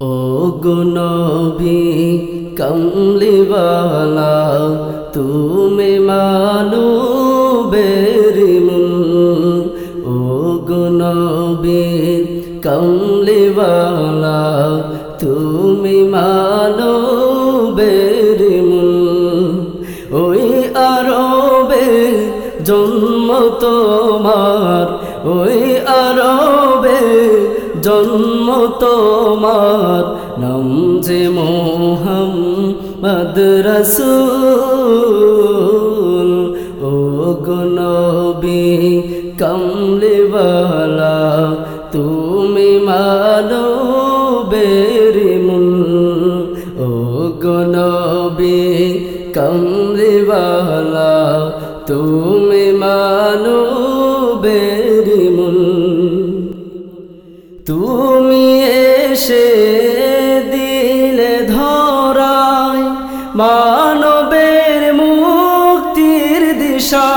ও গুনবি কমলিওয়ালা, তুমি মানো বেরিমুন ও গুনবি কমলিওয়ালা, তুমি মানো বেরিমুন ওই আরবে জন্ম তোমার, ওই জন্ম তোমার নাম যে মোহাম্মদ রসুল। ও গুনবি কমলিওয়ালা, তুমি মানো বেরিমুল ও গুনবি কমলিওয়ালা, তুমি তুমি এসে দিলে ধরায় মানবের মুক্তির দিশা।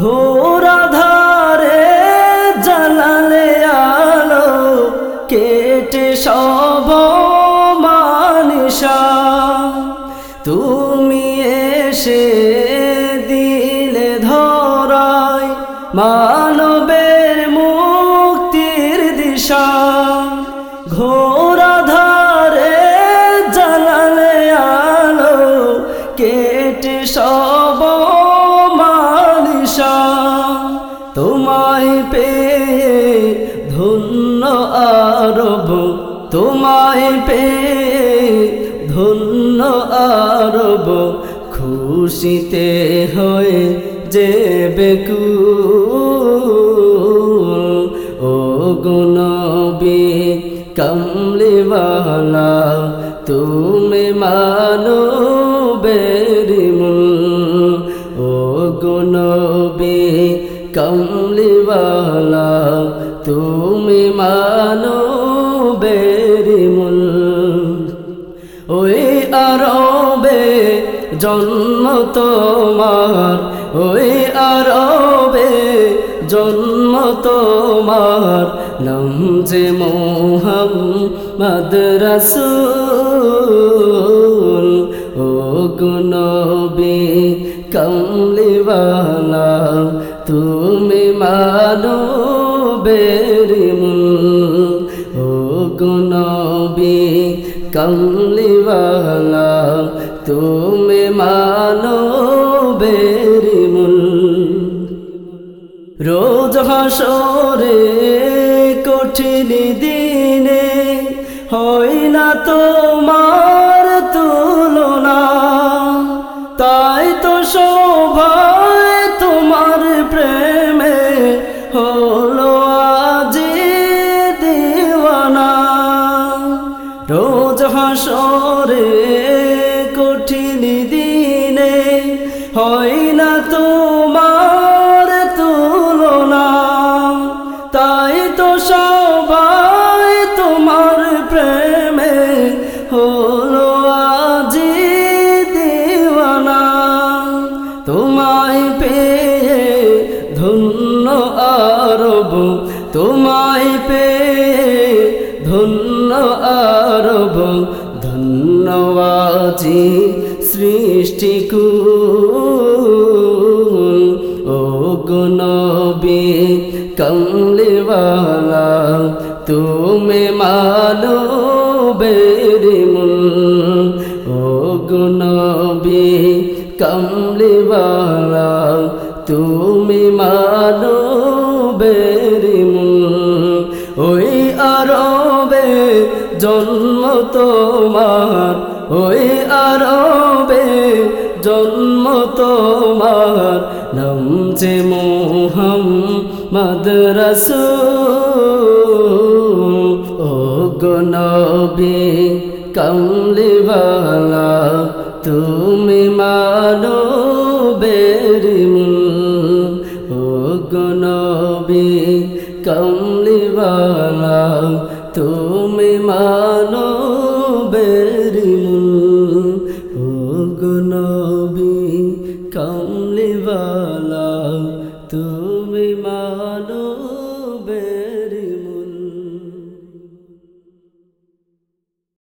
ঘোরা ধারে জ্বালালে আলো, কেটে সব মানিসা তুমি এসে দিলে ধরায় মানবের আরব, তোমায় পে ধন্য আরব। খুশিতে হয়ে যে বেকু ও গুনবি কমলিওয়ালা, তুমি মানো বেরিমুল ও গুনবি কমলিওয়ালা তুমি মানো বেরিমুল ওই আরবে জন্ম তোমার, ওই আরবে জন্ম তোমার। নাম যে মোহাম্মদ রসুল, ও গুনবি কমলিওয়ালা, তুমি মানো বেরিমুল ও গুনবি কমলিওয়ালা, তুমি মানো বেরিমুল রোজ হাসরে কঠিন দিনে হয় না তোমার তুলনা। হাসরে কঠিন দিনে হয় না তোমার তুলনা। তাই তো সবাই তোমার প্রেমে হলো আজি দিওয়ানা। তোমায় পেয়ে ধন্য আরব ধন্যবাজি সৃষ্টিকুল। ও গুনবি কমলিওয়ালা, তুমি মানো বেরিমুল ও গুনবি কমলিওয়ালা, তুমি মানো বেরিমুল ওই আরবে জন্ম তোমার, ওই আরবে জন্ম তোমার, নাম যে মোহাম্মদ রসুল। ও গনবি কমলিওয়ালা, তুমি মানো বেরিমুল ও গনবি তুমি মানবের মূল। ও নবী কমলিওয়ালা তুমি